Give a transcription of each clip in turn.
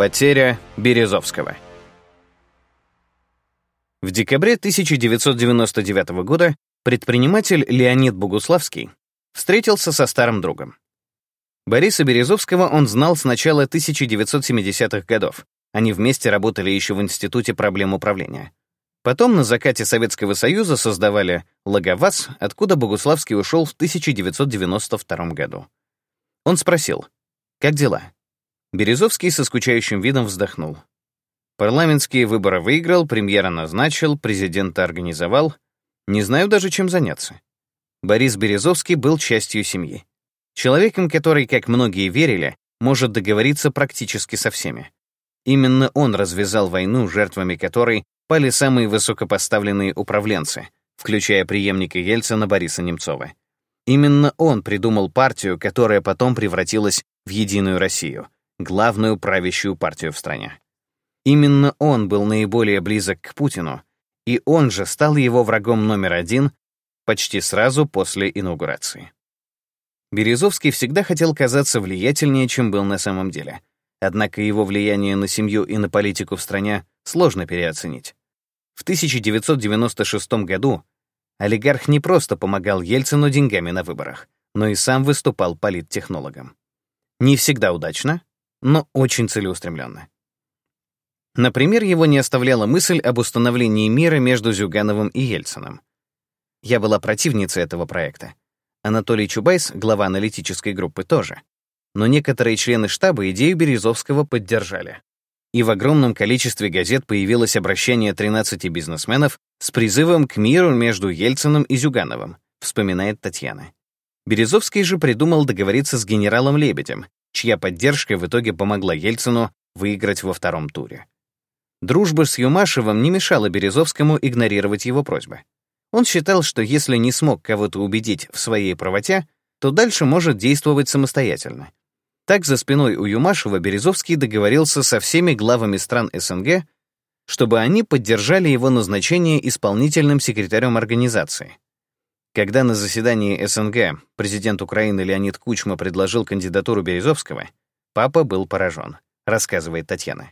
Потеря Березовского. В декабре 1999 года предприниматель Леонид Богуславский встретился со старым другом. Бориса Березовского он знал с начала 1970-х годов. Они вместе работали еще в Институте проблем управления. Потом на закате Советского Союза создавали «Логоваз», откуда Богуславский ушел в 1992 году. Он спросил, «Как дела?» Березовский со скучающим видом вздохнул. Парламентские выборы выиграл, премьера назначил, президента организовал. Не знаю даже, чем заняться. Борис Березовский был частью семьи. Человеком, который, как многие верили, может договориться практически со всеми. Именно он развязал войну, жертвами которой пали самые высокопоставленные управленцы, включая преемника Ельцина Бориса Немцова. Именно он придумал партию, которая потом превратилась в Единую Россию — главную правящую партию в стране. Именно он был наиболее близок к Путину, и он же стал его врагом номер один почти сразу после инаугурации. Березовский всегда хотел казаться влиятельнее, чем был на самом деле. Однако его влияние на семью и на политику в стране сложно переоценить. В 1996 году олигарх не просто помогал Ельцину деньгами на выборах, но и сам выступал политтехнологом. Не всегда удачно, но очень целеустремленно. Например, его не оставляла мысль об установлении мира между Зюгановым и Ельциным. Я была противницей этого проекта. Анатолий Чубайс, глава аналитической группы, тоже. Но некоторые члены штаба идею Березовского поддержали. И в огромном количестве газет появилось обращение 13 бизнесменов с призывом к миру между Ельциным и Зюгановым, вспоминает Татьяна. Березовский же придумал договориться с генералом Лебедем, чья поддержка в итоге помогла Ельцину выиграть во втором туре. Дружба с Юмашевым не мешала Березовскому игнорировать его просьбы. Он считал, что если не смог кого-то убедить в своей правоте, то дальше может действовать самостоятельно. Так за спиной у Юмашева Березовский договорился со всеми главами стран СНГ, чтобы они поддержали его назначение исполнительным секретарем организации. Когда на заседании СНГ президент Украины Леонид Кучма предложил кандидатуру Березовского, папа был поражен, рассказывает Татьяна.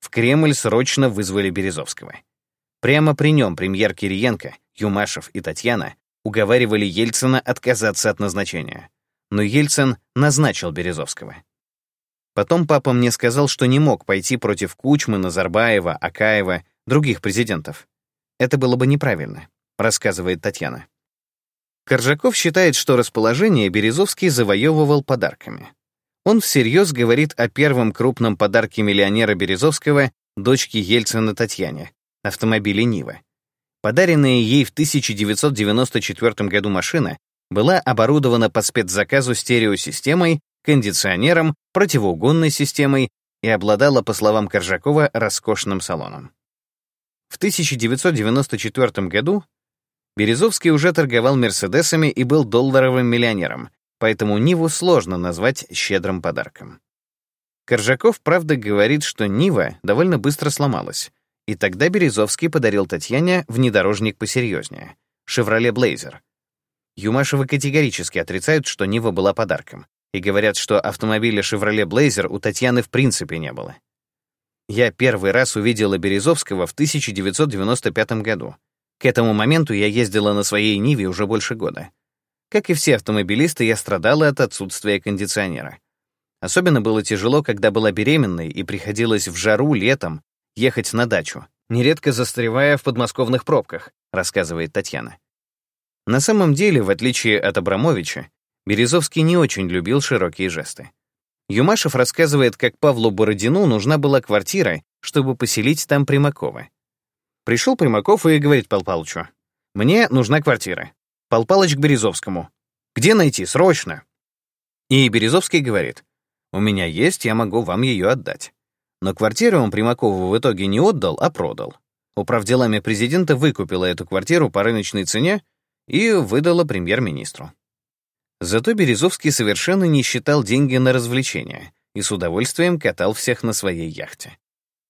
В Кремль срочно вызвали Березовского. Прямо при нем премьер Кириенко, Юмашев и Татьяна уговаривали Ельцина отказаться от назначения. Но Ельцин назначил Березовского. Потом папа мне сказал, что не мог пойти против Кучмы, Назарбаева, Акаева, других президентов. Это было бы неправильно, рассказывает Татьяна. Коржаков считает, что расположение Березовский завоевывал подарками. Он всерьез говорит о первом крупном подарке миллионера Березовского дочке Ельцина Татьяне — автомобиле «Нива». Подаренная ей в 1994 году машина была оборудована по спецзаказу стереосистемой, кондиционером, противоугонной системой и обладала, по словам Коржакова, роскошным салоном. В 1994 году Березовский уже торговал «Мерседесами» и был долларовым миллионером, поэтому Ниву сложно назвать щедрым подарком. Коржаков, правда, говорит, что Нива довольно быстро сломалась, и тогда Березовский подарил Татьяне внедорожник посерьезнее — «Шевроле Блейзер». Юмашевы категорически отрицают, что Нива была подарком, и говорят, что автомобиля «Шевроле Блейзер» у Татьяны в принципе не было. Я первый раз увидела Березовского в 1995 году. К этому моменту я ездила на своей Ниве уже больше года. Как и все автомобилисты, я страдала от отсутствия кондиционера. Особенно было тяжело, когда была беременной и приходилось в жару летом ехать на дачу, нередко застревая в подмосковных пробках, рассказывает Татьяна. На самом деле, в отличие от Абрамовича, Березовский не очень любил широкие жесты. Юмашев рассказывает, как Павлу Бородину нужна была квартира, чтобы поселить там Примакова. Пришел Примаков и говорит Пал Палычу, «Мне нужна квартира. Пал Палыч к Березовскому. Где найти? Срочно!» И Березовский говорит, «У меня есть, я могу вам ее отдать». Но квартиру он Примакову в итоге не отдал, а продал. Управделами президента выкупила эту квартиру по рыночной цене и выдала премьер-министру. Зато Березовский совершенно не считал деньги на развлечения и с удовольствием катал всех на своей яхте.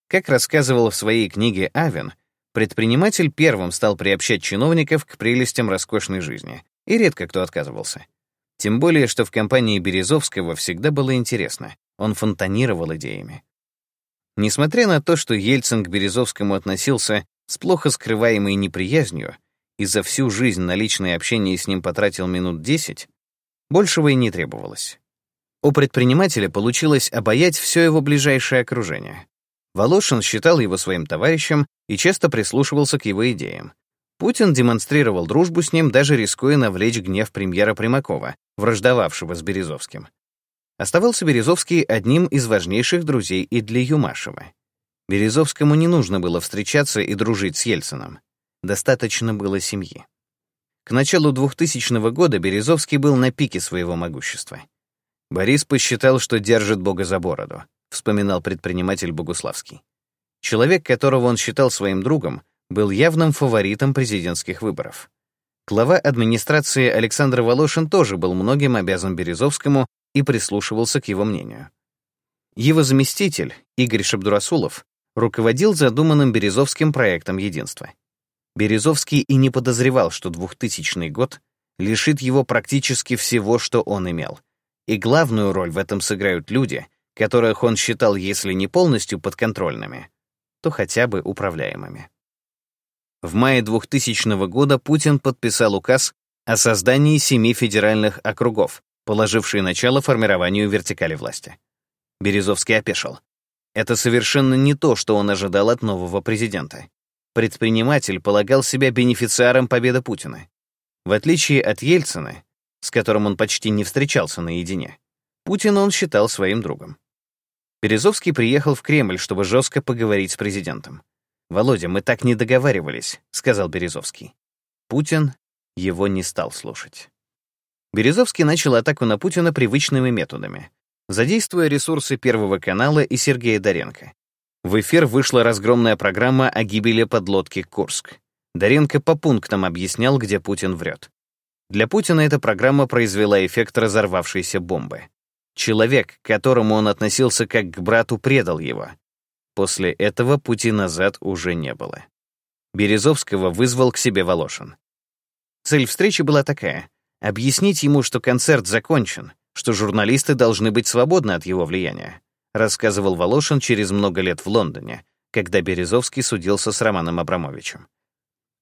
Как рассказывал в своей книге Авен, Предприниматель первым стал приобщать чиновников к прелестям роскошной жизни, и редко кто отказывался. Тем более, что в компании Березовского всегда было интересно, он фонтанировал идеями. Несмотря на то, что Ельцин к Березовскому относился с плохо скрываемой неприязнью и за всю жизнь на личное общение с ним потратил минут десять, большего и не требовалось. У предпринимателя получилось обаять все его ближайшее окружение. Волошин считал его своим товарищем и часто прислушивался к его идеям. Путин демонстрировал дружбу с ним, даже рискуя навлечь гнев премьера Примакова, враждовавшего с Березовским. Оставался Березовский одним из важнейших друзей и для Юмашева. Березовскому не нужно было встречаться и дружить с Ельцином. Достаточно было семьи. К началу 2000 года Березовский был на пике своего могущества. Борис посчитал, что держит Бога за бороду, вспоминал предприниматель Богуславский. Человек, которого он считал своим другом, был явным фаворитом президентских выборов. Глава администрации Александр Волошин тоже был многим обязан Березовскому и прислушивался к его мнению. Его заместитель, Игорь Шабдурасулов, руководил задуманным Березовским проектом единства. Березовский и не подозревал, что 2000 год лишит его практически всего, что он имел. И главную роль в этом сыграют люди, которых он считал, если не полностью подконтрольными, то хотя бы управляемыми. В мае 2000 года Путин подписал указ о создании семи федеральных округов, положивший начало формированию вертикали власти. Березовский опешил. Это совершенно не то, что он ожидал от нового президента. Предприниматель полагал себя бенефициаром победы Путина. В отличие от Ельцина, с которым он почти не встречался наедине, Путина он считал своим другом. Березовский приехал в Кремль, чтобы жестко поговорить с президентом. «Володя, мы так не договаривались», — сказал Березовский. Путин его не стал слушать. Березовский начал атаку на Путина привычными методами, задействуя ресурсы Первого канала и Сергея Доренко. В эфир вышла разгромная программа о гибели подлодки «Курск». Доренко по пунктам объяснял, где Путин врет. Для Путина эта программа произвела эффект разорвавшейся бомбы. Человек, к которому он относился как к брату, предал его. После этого пути назад уже не было. Березовского вызвал к себе Волошин. Цель встречи была такая — объяснить ему, что концерт закончен, что журналисты должны быть свободны от его влияния, рассказывал Волошин через много лет в Лондоне, когда Березовский судился с Романом Абрамовичем.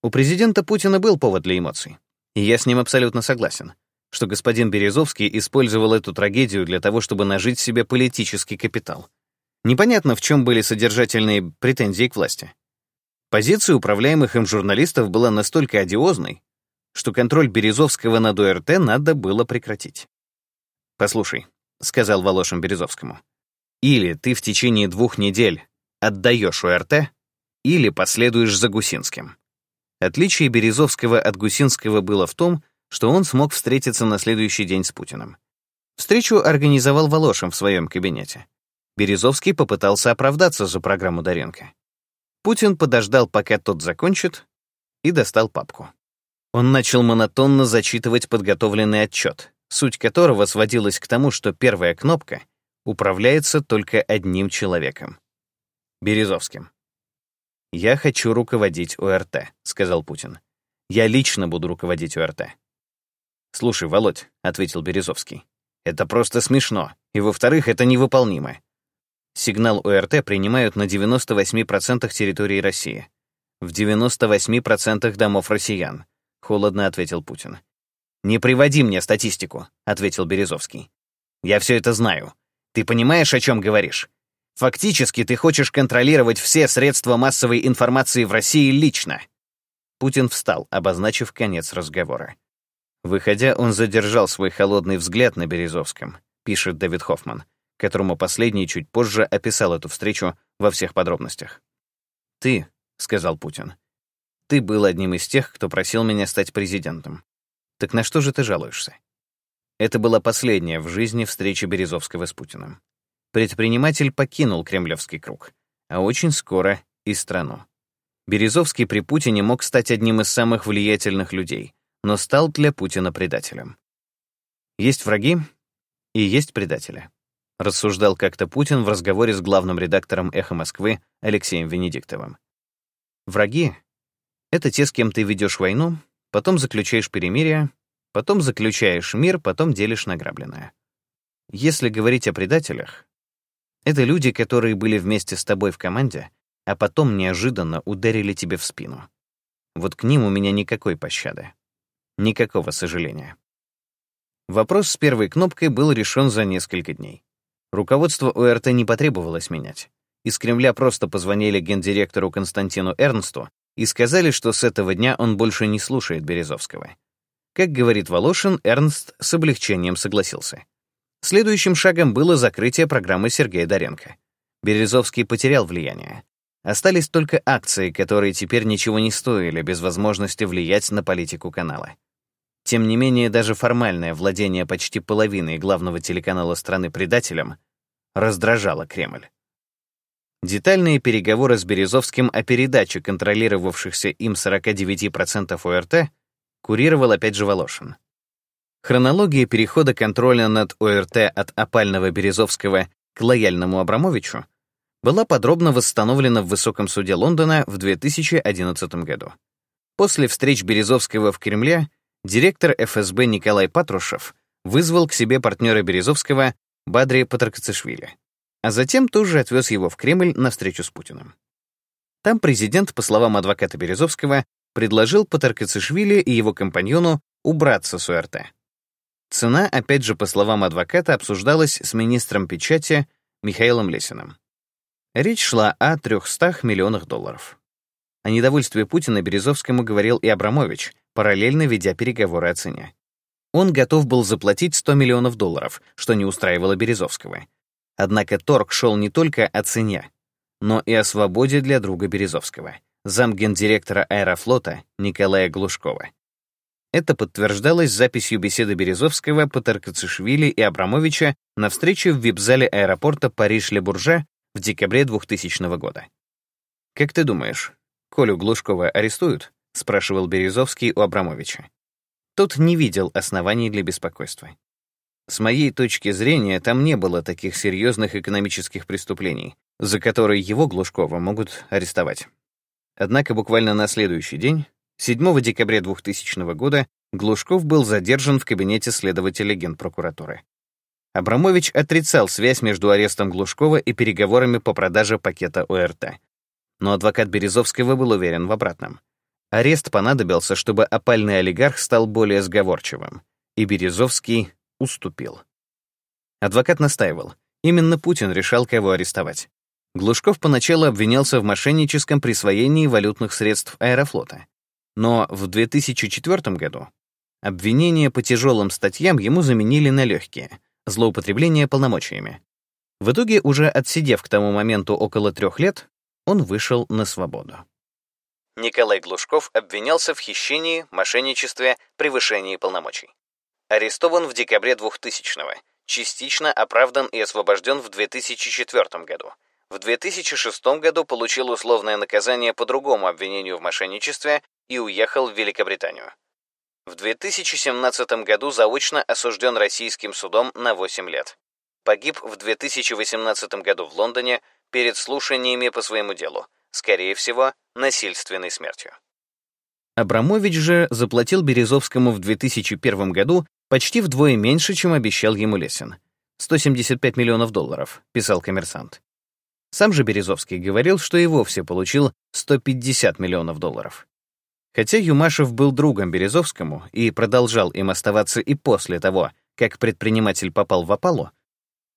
У президента Путина был повод для эмоций, и я с ним абсолютно согласен, что господин Березовский использовал эту трагедию для того, чтобы нажить себе политический капитал — Непонятно, в чем были содержательные претензии к власти. Позиция управляемых им журналистов была настолько одиозной, что контроль Березовского над ОРТ надо было прекратить. «Послушай», — сказал Волошин Березовскому, «или ты в течение двух недель отдаешь ОРТ, или последуешь за Гусинским». Отличие Березовского от Гусинского было в том, что он смог встретиться на следующий день с Путиным. Встречу организовал Волошин в своем кабинете. Березовский попытался оправдаться за программу Доренко. Путин подождал, пока тот закончит, и достал папку. Он начал монотонно зачитывать подготовленный отчет, суть которого сводилась к тому, что первая кнопка управляется только одним человеком — Березовским. «Я хочу руководить ОРТ», — сказал Путин. «Я лично буду руководить ОРТ». «Слушай, Володь», — ответил Березовский, — «это просто смешно, и, во-вторых, это невыполнимо. Сигнал ОРТ принимают на 98% территории России. В 98% домов россиян, холодно ответил Путин. Не приводи мне статистику, ответил Березовский. Я все это знаю. Ты понимаешь, о чем говоришь? Фактически ты хочешь контролировать все средства массовой информации в России лично. Путин встал, обозначив конец разговора. Выходя, он задержал свой холодный взгляд на Березовском, пишет Дэвид Хоффман которому последний чуть позже описал эту встречу во всех подробностях. «Ты», — сказал Путин, — «ты был одним из тех, кто просил меня стать президентом. Так на что же ты жалуешься?» Это была последняя в жизни встреча Березовского с Путиным. Предприниматель покинул кремлевский круг, а очень скоро и страну. Березовский при Путине мог стать одним из самых влиятельных людей, но стал для Путина предателем. Есть враги и есть предатели рассуждал как-то Путин в разговоре с главным редактором «Эхо Москвы» Алексеем Венедиктовым. Враги — это те, с кем ты ведешь войну, потом заключаешь перемирие, потом заключаешь мир, потом делишь награбленное. Если говорить о предателях, Это люди, которые были вместе с тобой в команде, а потом неожиданно ударили тебе в спину. Вот к ним у меня никакой пощады. Никакого сожаления. Вопрос с первой кнопкой был решен за несколько дней. Руководство ОРТ не потребовалось менять. Из Кремля просто позвонили гендиректору Константину Эрнсту и сказали, что с этого дня он больше не слушает Березовского. Как говорит Волошин, Эрнст с облегчением согласился. Следующим шагом было закрытие программы Сергея Доренко. Березовский потерял влияние. Остались только акции, которые теперь ничего не стоили без возможности влиять на политику канала. Тем не менее, даже формальное владение почти половиной главного телеканала страны предателем раздражало Кремль. Детальные переговоры с Березовским о передаче контролировавшихся им 49% ОРТ курировал опять же Волошин. Хронология перехода контроля над ОРТ от опального Березовского к лояльному Абрамовичу была подробно восстановлена в Высоком суде Лондона в 2011 году. После встреч Березовского в Кремле директор ФСБ Николай Патрушев вызвал к себе партнера Березовского Бадри Патракацишвили, а затем тоже отвез его в Кремль на встречу с Путиным. Там президент, по словам адвоката Березовского, предложил Патракацишвили и его компаньону убраться с УРТ. Цена, опять же, по словам адвоката, обсуждалась с министром печати Михаилом Лесиным. Речь шла о 300 миллионах долларов. О недовольстве Путина Березовскому говорил и Абрамович, параллельно ведя переговоры о цене. Он готов был заплатить 100 миллионов долларов, что не устраивало Березовского. Однако торг шел не только о цене, но и о свободе для друга Березовского, замгендиректора Аэрофлота Николая Глушкова. Это подтверждалось записью беседы Березовского, Патаркацишвили и Абрамовича на встрече в вип-зале аэропорта Париж-Ле-Буржа в декабре 2000 года. «Как ты думаешь, Колю Глушкова арестуют?» — спрашивал Березовский у Абрамовича. Тот не видел оснований для беспокойства. С моей точки зрения, там не было таких серьезных экономических преступлений, за которые его, Глушкова, могут арестовать. Однако буквально на следующий день, 7 декабря 2000 года, Глушков был задержан в кабинете следователя Генпрокуратуры. Абрамович отрицал связь между арестом Глушкова и переговорами по продаже пакета ОРТ. Но адвокат Березовского был уверен в обратном. Арест понадобился, чтобы опальный олигарх стал более сговорчивым, и Березовский уступил. Адвокат настаивал. Именно Путин решал, кого арестовать. Глушков поначалу обвинялся в мошенническом присвоении валютных средств Аэрофлота. Но в 2004 году обвинения по тяжелым статьям ему заменили на легкие — злоупотребление полномочиями. В итоге, уже отсидев к тому моменту около трех лет, он вышел на свободу. Николай Глушков обвинялся в хищении, мошенничестве, превышении полномочий. Арестован в декабре 2000-го, частично оправдан и освобожден в 2004 году. В 2006 году получил условное наказание по другому обвинению в мошенничестве и уехал в Великобританию. В 2017 году заочно осужден российским судом на 8 лет. Погиб в 2018 году в Лондоне перед слушаниями по своему делу, скорее всего, насильственной смертью. Абрамович же заплатил Березовскому в 2001 году почти вдвое меньше, чем обещал ему Лесин. 175 миллионов долларов, писал коммерсант. Сам же Березовский говорил, что и вовсе получил 150 миллионов долларов. Хотя Юмашев был другом Березовскому и продолжал им оставаться и после того, как предприниматель попал в опалу,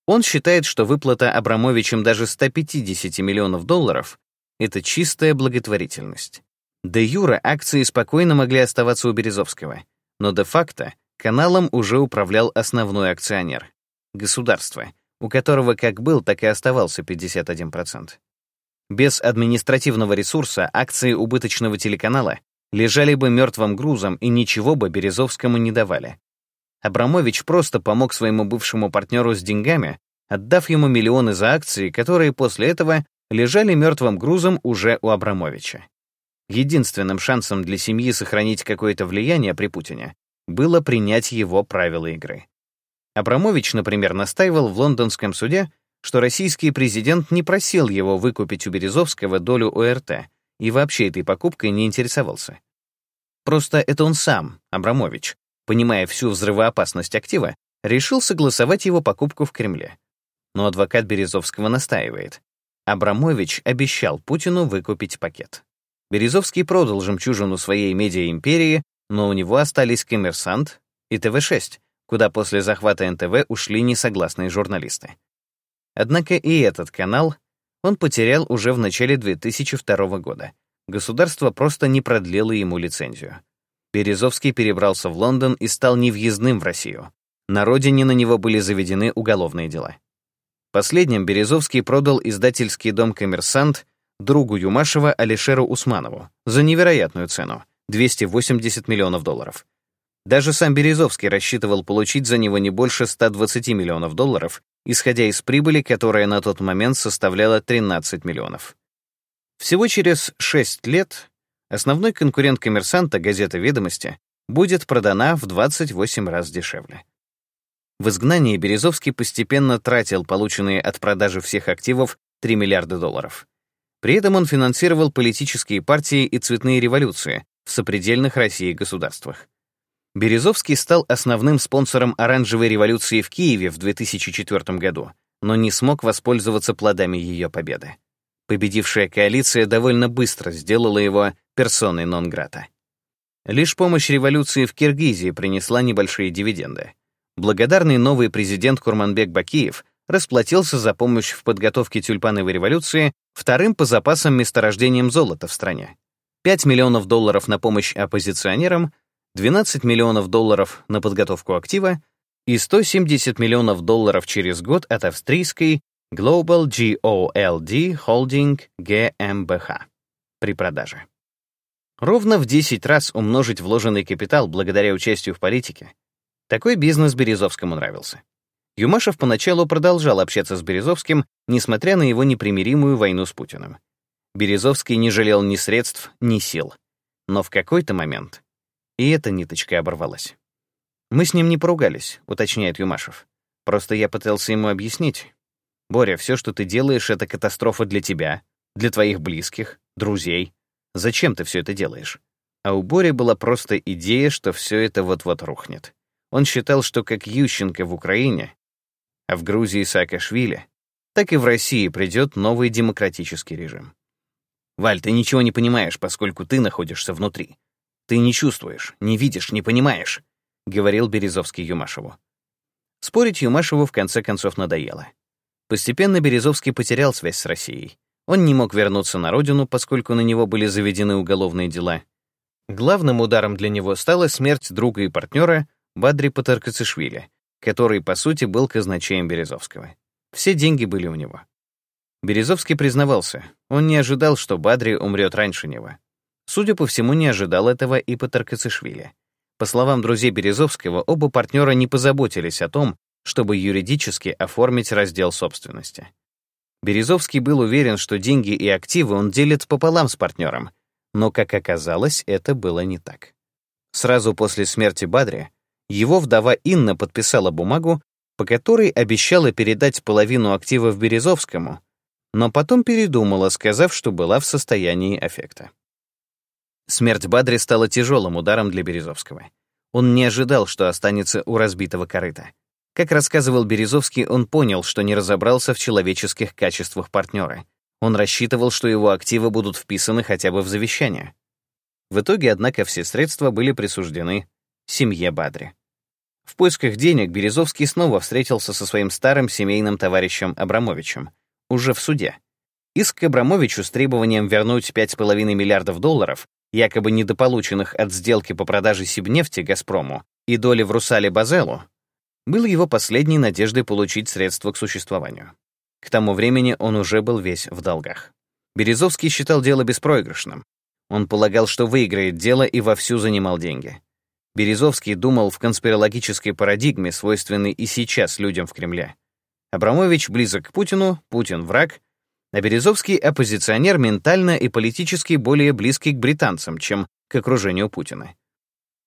он считает, что выплата Абрамовичем даже 150 миллионов долларов — это чистая благотворительность. Де юра акции спокойно могли оставаться у Березовского, но де-факто каналом уже управлял основной акционер — государство, у которого как был, так и оставался 51%. Без административного ресурса акции убыточного телеканала лежали бы мертвым грузом и ничего бы Березовскому не давали. Абрамович просто помог своему бывшему партнеру с деньгами, отдав ему миллионы за акции, которые после этого лежали мертвым грузом уже у Абрамовича. Единственным шансом для семьи сохранить какое-то влияние при Путине было принять его правила игры. Абрамович, например, настаивал в лондонском суде, что российский президент не просил его выкупить у Березовского долю ОРТ и вообще этой покупкой не интересовался. Просто это он сам, Абрамович, понимая всю взрывоопасность актива, решил согласовать его покупку в Кремле. но адвокат Березовского настаивает. Абрамович обещал Путину выкупить пакет. Березовский продал жемчужину своей медиа-империи, но у него остались «Коммерсант» и ТВ-6, куда после захвата НТВ ушли несогласные журналисты. Однако и этот канал он потерял уже в начале 2002 года. Государство просто не продлило ему лицензию. Березовский перебрался в Лондон и стал невъездным в Россию. На родине на него были заведены уголовные дела. Последним Березовский продал издательский дом «Коммерсант» другу Юмашева Алишеру Усманову за невероятную цену — 280 миллионов долларов. Даже сам Березовский рассчитывал получить за него не больше 120 миллионов долларов, исходя из прибыли, которая на тот момент составляла 13 миллионов. Всего через 6 лет основной конкурент коммерсанта, газета «Ведомости», будет продана в 28 раз дешевле. В изгнании Березовский постепенно тратил полученные от продажи всех активов 3 миллиарда долларов. При этом он финансировал политические партии и цветные революции в сопредельных России государствах. Березовский стал основным спонсором оранжевой революции в Киеве в 2004 году, но не смог воспользоваться плодами ее победы. Победившая коалиция довольно быстро сделала его персоной нон-грата. Лишь помощь революции в Киргизии принесла небольшие дивиденды. Благодарный новый президент Курманбек Бакиев расплатился за помощь в подготовке тюльпановой революции вторым по запасам месторождением золота в стране. 5 миллионов долларов на помощь оппозиционерам, 12 миллионов долларов на подготовку актива и 170 миллионов долларов через год от австрийской Global GOLD Holding GmbH при продаже. Ровно в 10 раз умножить вложенный капитал благодаря участию в политике такой бизнес Березовскому нравился. Юмашев поначалу продолжал общаться с Березовским, несмотря на его непримиримую войну с Путиным. Березовский не жалел ни средств, ни сил. Но в какой-то момент и эта ниточка оборвалась. «Мы с ним не поругались», — уточняет Юмашев. «Просто я пытался ему объяснить. Боря, все, что ты делаешь, — это катастрофа для тебя, для твоих близких, друзей. Зачем ты все это делаешь?» А у Бори была просто идея, что все это вот-вот рухнет. Он считал, что как Ющенко в Украине, а в Грузии Саакашвили, так и в России придет новый демократический режим. Валь, ты ничего не понимаешь, поскольку ты находишься внутри. Ты не чувствуешь, не видишь, не понимаешь, говорил Березовский Юмашеву. Спорить Юмашеву в конце концов надоело. Постепенно Березовский потерял связь с Россией. Он не мог вернуться на родину, поскольку на него были заведены уголовные дела. Главным ударом для него стала смерть друга и партнера Бадри Патаркацишвили, который, по сути, был казначеем Березовского. Все деньги были у него. Березовский признавался, он не ожидал, что Бадри умрет раньше него. Судя по всему, не ожидал этого и Патаркацишвили. По словам друзей Березовского, оба партнера не позаботились о том, чтобы юридически оформить раздел собственности. Березовский был уверен, что деньги и активы он делит пополам с партнером, но, как оказалось, это было не так. Сразу после смерти Бадри его вдова Инна подписала бумагу, по которой обещала передать половину активов Березовскому, но потом передумала, сказав, что была в состоянии аффекта. Смерть Бадри стала тяжелым ударом для Березовского. Он не ожидал, что останется у разбитого корыта. Как рассказывал Березовский, он понял, что не разобрался в человеческих качествах партнера. Он рассчитывал, что его активы будут вписаны хотя бы в завещание. В итоге, однако, все средства были присуждены семье Бадри. В поисках денег Березовский снова встретился со своим старым семейным товарищем Абрамовичем, уже в суде. Иск к Абрамовичу с требованием вернуть 5,5 миллиардов долларов, якобы недополученных от сделки по продаже Сибнефти «Газпрому» и доли в «Русале Базелу», был его последней надеждой получить средства к существованию. К тому времени он уже был весь в долгах. Березовский считал дело беспроигрышным. Он полагал, что выиграет дело и вовсю занимал деньги. Березовский думал в конспирологической парадигме, свойственной и сейчас людям в Кремле. Абрамович близок к Путину, Путин — враг, а Березовский — оппозиционер ментально и политически более близкий к британцам, чем к окружению Путина.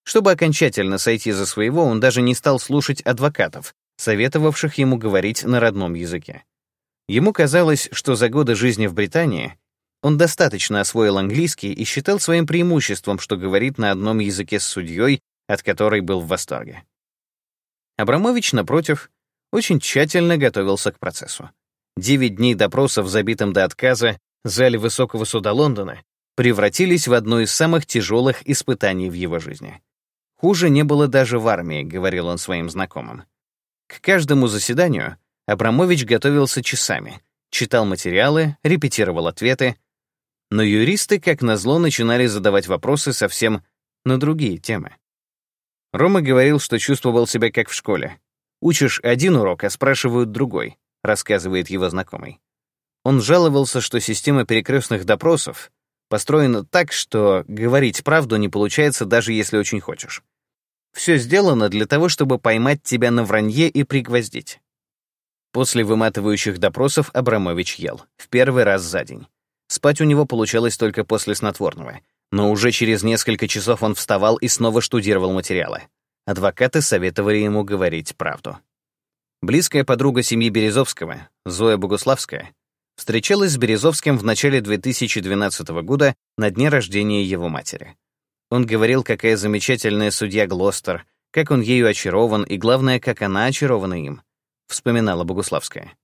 Чтобы окончательно сойти за своего, он даже не стал слушать адвокатов, советовавших ему говорить на родном языке. Ему казалось, что за годы жизни в Британии он достаточно освоил английский и считал своим преимуществом, что говорит на одном языке с судьей от которой был в восторге. Абрамович, напротив, очень тщательно готовился к процессу. Девять дней допросов, забитым до отказа, зале Высокого суда Лондона превратились в одно из самых тяжелых испытаний в его жизни. Хуже не было даже в армии, говорил он своим знакомым. К каждому заседанию Абрамович готовился часами, читал материалы, репетировал ответы, но юристы, как назло, начинали задавать вопросы совсем на другие темы. Рома говорил, что чувствовал себя как в школе. Учишь один урок, а спрашивают другой, рассказывает его знакомый. Он жаловался, что система перекрестных допросов построена так, что говорить правду не получается, даже если очень хочешь. Все сделано для того, чтобы поймать тебя на вранье и пригвоздить. После выматывающих допросов Абрамович ел, в первый раз за день. Спать у него получалось только после снотворного, но уже через несколько часов он вставал и снова штудировал материалы. Адвокаты советовали ему говорить правду. Близкая подруга семьи Березовского, Зоя Богуславская, встречалась с Березовским в начале 2012 года на дне рождения его матери. Он говорил, какая замечательная судья Глостер, как он ею очарован и, главное, как она очарована им, вспоминала Богуславская.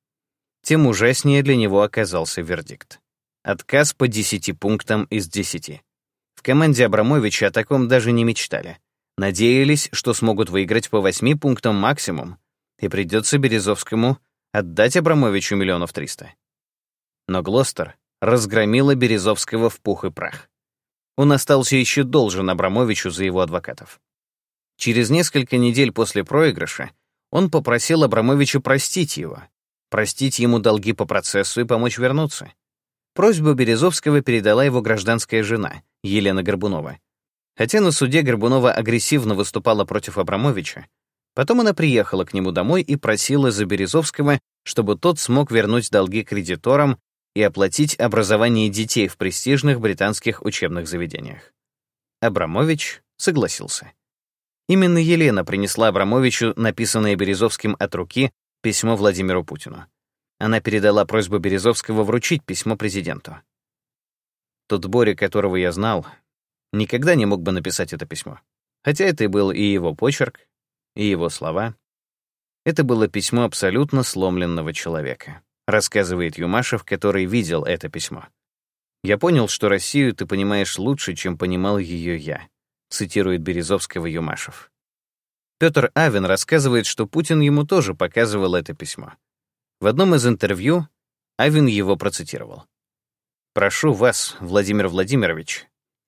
Тем ужаснее для него оказался вердикт. Отказ по 10 пунктам из 10. Команде Абрамовича о таком даже не мечтали. Надеялись, что смогут выиграть по 8 пунктам максимум, и придется Березовскому отдать Абрамовичу миллионов триста но Глостер разгромила Березовского в пух и прах. Он остался еще должен Абрамовичу за его адвокатов. Через несколько недель после проигрыша он попросил Абрамовича простить его, простить ему долги по процессу и помочь вернуться. Просьбу Березовского передала его гражданская жена, Елена Горбунова. Хотя на суде Горбунова агрессивно выступала против Абрамовича, потом она приехала к нему домой и просила за Березовского, чтобы тот смог вернуть долги кредиторам и оплатить образование детей в престижных британских учебных заведениях. Абрамович согласился. Именно Елена принесла Абрамовичу написанное Березовским от руки письмо Владимиру Путину. Она передала просьбу Березовского вручить письмо президенту. Тот Боря, которого я знал, никогда не мог бы написать это письмо. Хотя это и был и его почерк, и его слова. Это было письмо абсолютно сломленного человека рассказывает Юмашев, который видел это письмо. «Я понял, что Россию ты понимаешь лучше, чем понимал ее я», цитирует Березовского Юмашев. Петр Авен рассказывает, что Путин ему тоже показывал это письмо. В одном из интервью Авен его процитировал. «Прошу вас, Владимир Владимирович,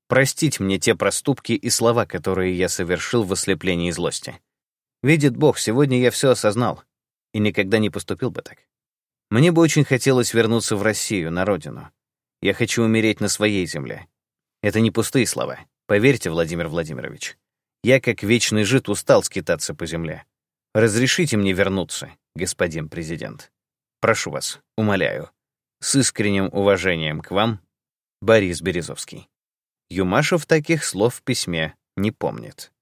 простить мне те проступки и слова, которые я совершил в ослеплении злости. Видит Бог, сегодня я все осознал и никогда не поступил бы так. Мне бы очень хотелось вернуться в Россию, на родину. Я хочу умереть на своей земле. Это не пустые слова. Поверьте, Владимир Владимирович. Я, как вечный жид, устал скитаться по земле. Разрешите мне вернуться, господин президент. Прошу вас, умоляю. С искренним уважением к вам, Борис Березовский. Юмашев таких слов в письме не помнит.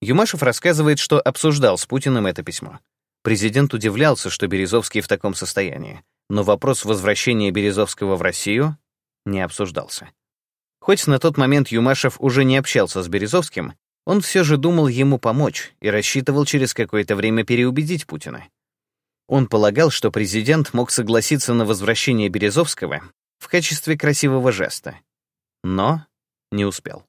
Юмашев рассказывает, что обсуждал с Путиным это письмо. Президент удивлялся, что Березовский в таком состоянии, но вопрос возвращения Березовского в Россию не обсуждался. Хоть на тот момент Юмашев уже не общался с Березовским, он все же думал ему помочь и рассчитывал через какое-то время переубедить Путина. Он полагал, что президент мог согласиться на возвращение Березовского в качестве красивого жеста, но не успел.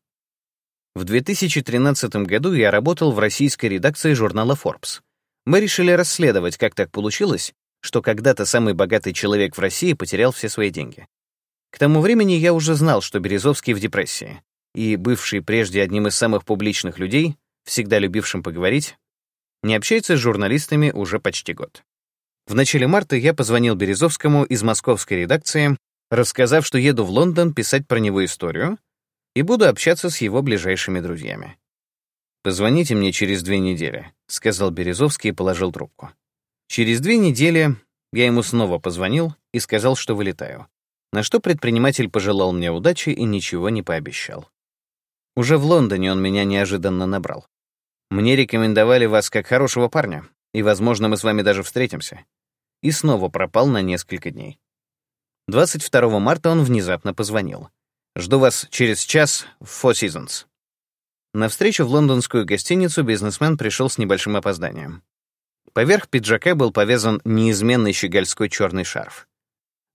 В 2013 году я работал в российской редакции журнала Forbes — мы решили расследовать, как так получилось, что когда-то самый богатый человек в России потерял все свои деньги. К тому времени я уже знал, что Березовский в депрессии, и бывший прежде одним из самых публичных людей, всегда любившим поговорить, не общается с журналистами уже почти год. В начале марта я позвонил Березовскому из московской редакции, рассказав, что еду в Лондон писать про него историю и буду общаться с его ближайшими друзьями. «Позвоните мне через две недели», — сказал Березовский и положил трубку. Через две недели я ему снова позвонил и сказал, что вылетаю, на что предприниматель пожелал мне удачи и ничего не пообещал. Уже в Лондоне он меня неожиданно набрал. «Мне рекомендовали вас как хорошего парня, и, возможно, мы с вами даже встретимся». И снова пропал на несколько дней. 22 марта он внезапно позвонил. «Жду вас через час в Four Seasons». На встречу в лондонскую гостиницу бизнесмен пришел с небольшим опозданием. Поверх пиджака был повязан неизменный щегольской черный шарф.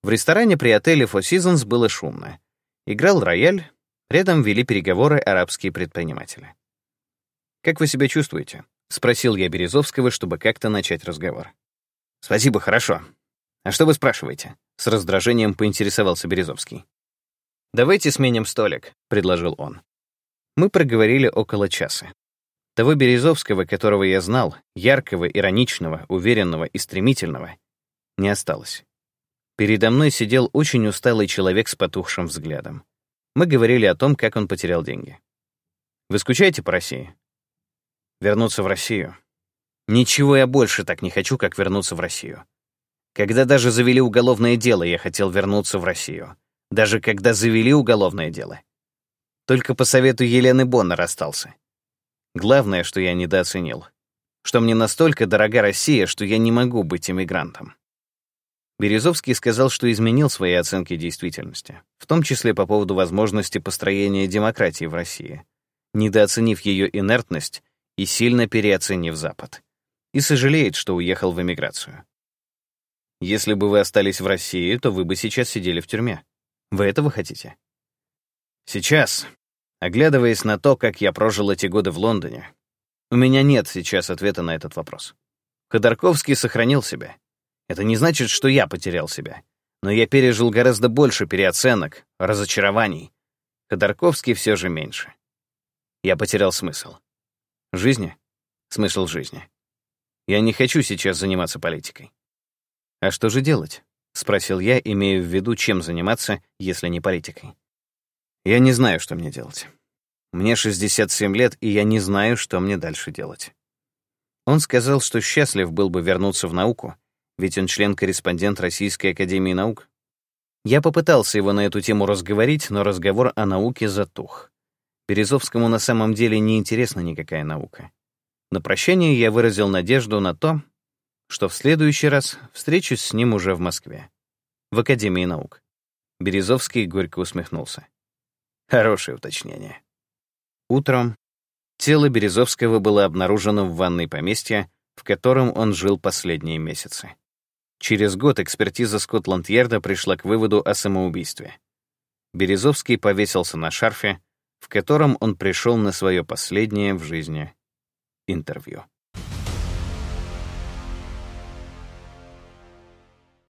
В ресторане при отеле Four Seasons было шумно. Играл рояль, рядом вели переговоры арабские предприниматели. «Как вы себя чувствуете?» — спросил я Березовского, чтобы как-то начать разговор. «Спасибо, хорошо. А что вы спрашиваете?» — с раздражением поинтересовался Березовский. «Давайте сменим столик», — предложил он. Мы проговорили около часа. Того Березовского, которого я знал, яркого, ироничного, уверенного и стремительного, не осталось. Передо мной сидел очень усталый человек с потухшим взглядом. Мы говорили о том, как он потерял деньги. «Вы скучаете по России?» Вернуться в Россию. Ничего я больше так не хочу, как вернуться в Россию. Когда даже завели уголовное дело, я хотел вернуться в Россию. Даже когда завели уголовное дело. Только по совету Елены Боннер остался. Главное, что я недооценил, что мне настолько дорога Россия, что я не могу быть иммигрантом. Березовский сказал, что изменил свои оценки действительности, в том числе по поводу возможности построения демократии в России, недооценив ее инертность и сильно переоценив Запад. И сожалеет, что уехал в эмиграцию. Если бы вы остались в России, то вы бы сейчас сидели в тюрьме. Вы этого хотите? Сейчас, оглядываясь на то, как я прожил эти годы в Лондоне, у меня нет сейчас ответа на этот вопрос. Ходорковский сохранил себя. Это не значит, что я потерял себя. Но я пережил гораздо больше переоценок, разочарований. Ходорковский все же меньше. Я потерял смысл. Жизни? Смысл жизни. Я не хочу сейчас заниматься политикой. А что же делать? Спросил я, имея в виду, чем заниматься, если не политикой. Я не знаю, что мне делать. Мне 67 лет, и я не знаю, что мне дальше делать. Он сказал, что счастлив был бы вернуться в науку, ведь он член-корреспондент Российской Академии Наук. Я попытался его на эту тему разговорить, но разговор о науке затух. Березовскому на самом деле не интересна никакая наука. На прощание я выразил надежду на то, что в следующий раз встречусь с ним уже в Москве, в Академии наук. Березовский горько усмехнулся. Хорошее уточнение. Утром тело Березовского было обнаружено в ванной поместья, в котором он жил последние месяцы. Через год экспертиза Скотланд-Ярда пришла к выводу о самоубийстве. Березовский повесился на шарфе, в котором он пришел на свое последнее в жизни интервью.